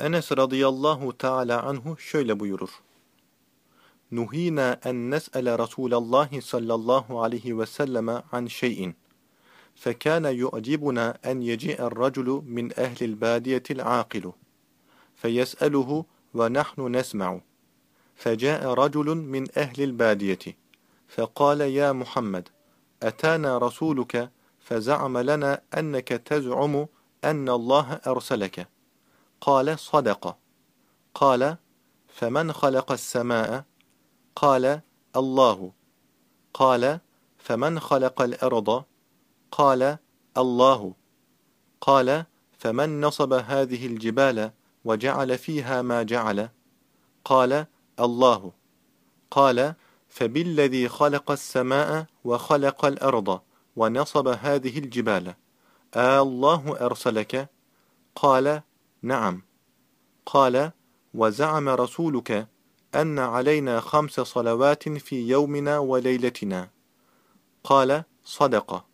Enes radıyallahu teala anhu şöyle buyurur. Nuhina en nes'ele Rasulallahi sallallahu aleyhi ve selleme an şeyin. فكان يعجبنا أن يجيء الرجل من أهل البادية العاقل فيسأله ونحن نسمع فجاء رجل من أهل البادية فقال يا محمد أتانا رسولك فزعم لنا أنك تزعم أن الله أرسلك قال صدق. قال فمن خلق السماء؟ قال الله. قال فمن خلق الأرض؟ قال الله. قال فمن نصب هذه الجبال وجعل فيها ما جعل؟ قال الله. قال فبالذي خلق السماء وخلق الأرض ونصب هذه الجبال آه الله أرسلك؟ قال نعم. قال وزعم رسولك أن علينا خمس صلوات في يومنا وليلتنا. قال صدق.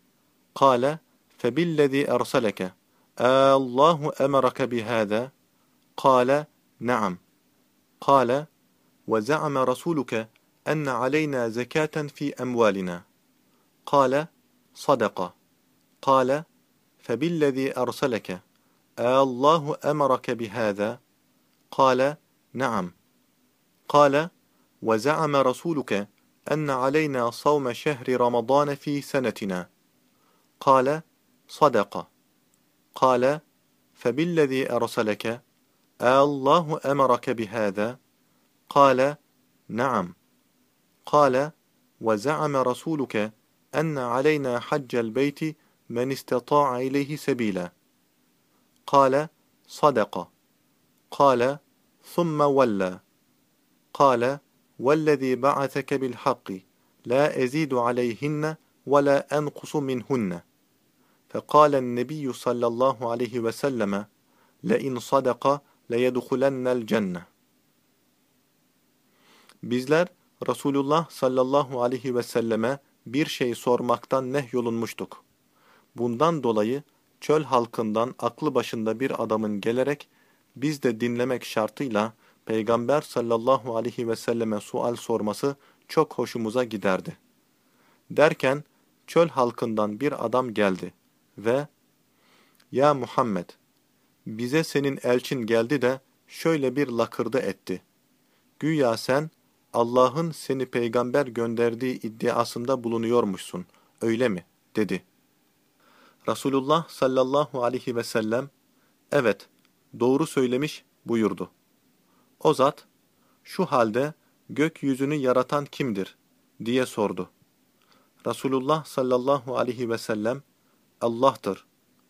قال فبالذي أرسلك آه الله أمرك بهذا؟ قال نعم. قال وزعم رسولك أن علينا زكاة في أموالنا. قال صدق. قال فبالذي أرسلك. الله أمرك بهذا؟ قال نعم. قال وزعم رسولك أن علينا صوم شهر رمضان في سنتنا. قال صدق. قال فبالذي أرسلك؟ الله أمرك بهذا؟ قال نعم. قال وزعم رسولك أن علينا حج البيت من استطاع إليه سبيلا. قال صدق قال ثم ولى قال والذي بعثك بالحق لا أزيد عليهن ولا أنقص منهن فقال النبي صلى الله عليه وسلم لئن صدق ليدخلن الجنة Bizler Resulullah sallallahu aleyhi ve selleme bir şey sormaktan nehyolunmuştuk. Bundan dolayı çöl halkından aklı başında bir adamın gelerek biz de dinlemek şartıyla Peygamber sallallahu aleyhi ve selleme sual sorması çok hoşumuza giderdi. Derken çöl halkından bir adam geldi ve ''Ya Muhammed, bize senin elçin geldi de şöyle bir lakırdı etti. Güya sen Allah'ın seni peygamber gönderdiği iddiasında bulunuyormuşsun, öyle mi?'' dedi. Resulullah sallallahu aleyhi ve sellem, ''Evet, doğru söylemiş.'' buyurdu. O zat, ''Şu halde gökyüzünü yaratan kimdir?'' diye sordu. Resulullah sallallahu aleyhi ve sellem, Allah'tır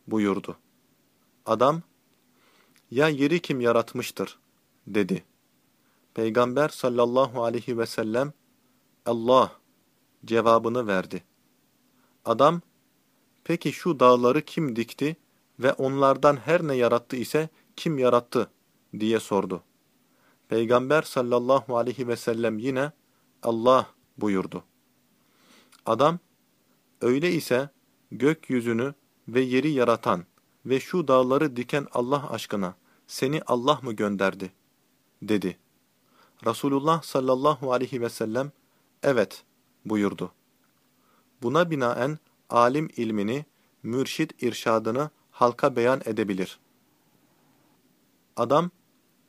buyurdu. Adam, ya yeri kim yaratmıştır dedi. Peygamber sallallahu aleyhi ve sellem, Allah cevabını verdi. Adam, peki şu dağları kim dikti ve onlardan her ne yarattı ise kim yarattı diye sordu. Peygamber sallallahu aleyhi ve sellem yine Allah buyurdu. Adam, öyle ise gökyüzünü ve yeri yaratan ve şu dağları diken Allah aşkına seni Allah mı gönderdi? dedi. Resulullah sallallahu aleyhi ve sellem evet buyurdu. Buna binaen alim ilmini, mürşit irşadını halka beyan edebilir. Adam,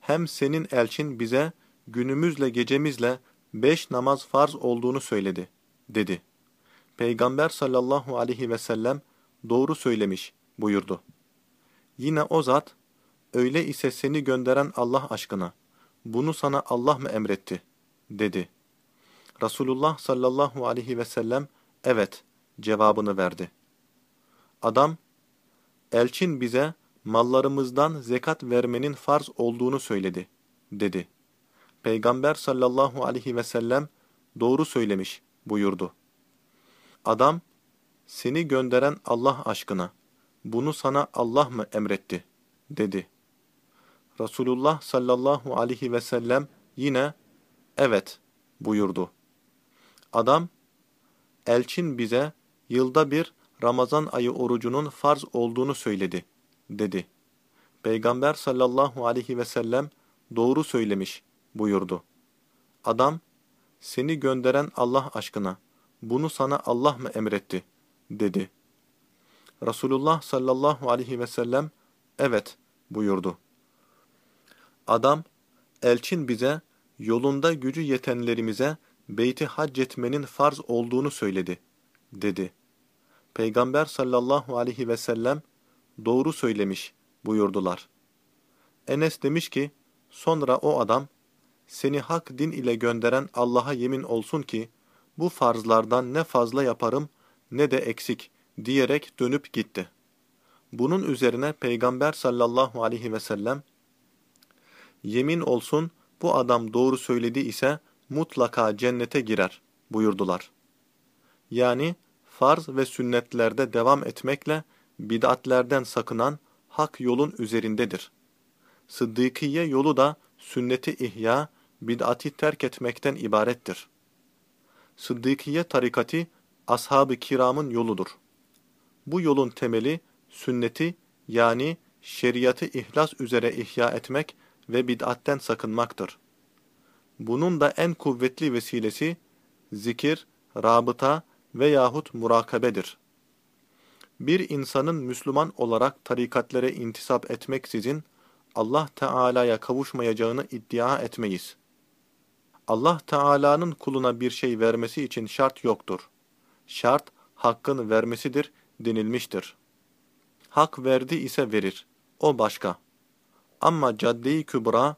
hem senin elçin bize günümüzle gecemizle beş namaz farz olduğunu söyledi, dedi. Peygamber sallallahu aleyhi ve sellem doğru söylemiş buyurdu. Yine o zat, öyle ise seni gönderen Allah aşkına, bunu sana Allah mı emretti? dedi. Resulullah sallallahu aleyhi ve sellem, evet cevabını verdi. Adam, elçin bize mallarımızdan zekat vermenin farz olduğunu söyledi, dedi. Peygamber sallallahu aleyhi ve sellem, doğru söylemiş buyurdu. Adam, seni gönderen Allah aşkına, bunu sana Allah mı emretti? dedi. Resulullah sallallahu aleyhi ve sellem yine, evet buyurdu. Adam, elçin bize yılda bir Ramazan ayı orucunun farz olduğunu söyledi, dedi. Peygamber sallallahu aleyhi ve sellem doğru söylemiş buyurdu. Adam, seni gönderen Allah aşkına, bunu sana Allah mı emretti? dedi. Resulullah sallallahu aleyhi ve sellem, evet buyurdu. Adam, elçin bize, yolunda gücü yetenlerimize beyti hac etmenin farz olduğunu söyledi, dedi. Peygamber sallallahu aleyhi ve sellem, doğru söylemiş buyurdular. Enes demiş ki, sonra o adam, seni hak din ile gönderen Allah'a yemin olsun ki, bu farzlardan ne fazla yaparım ne de eksik diyerek dönüp gitti. Bunun üzerine Peygamber sallallahu aleyhi ve sellem, yemin olsun bu adam doğru söyledi ise mutlaka cennete girer buyurdular. Yani farz ve sünnetlerde devam etmekle bid'atlerden sakınan hak yolun üzerindedir. Sıddıkiye yolu da sünneti ihya, bid'ati terk etmekten ibarettir. Sıddıkiye tarikati ashab-ı kiramın yoludur. Bu yolun temeli sünneti yani şeriatı ihlas üzere ihya etmek ve bid'atten sakınmaktır. Bunun da en kuvvetli vesilesi zikir, rabıta veyahut murakabedir. Bir insanın Müslüman olarak tarikatlere intisap etmeksizin Allah Teala'ya kavuşmayacağını iddia etmeyiz. Allah Teala'nın kuluna bir şey vermesi için şart yoktur. Şart hakkın vermesidir denilmiştir. Hak verdi ise verir. O başka. Ama cadde-i kübra,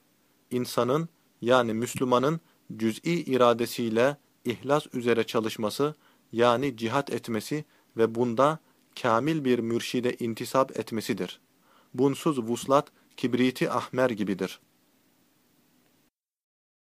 insanın yani Müslümanın cüz'i iradesiyle ihlas üzere çalışması yani cihat etmesi ve bunda kamil bir mürşide intisap etmesidir. Bunsuz vuslat kibriti ahmer gibidir.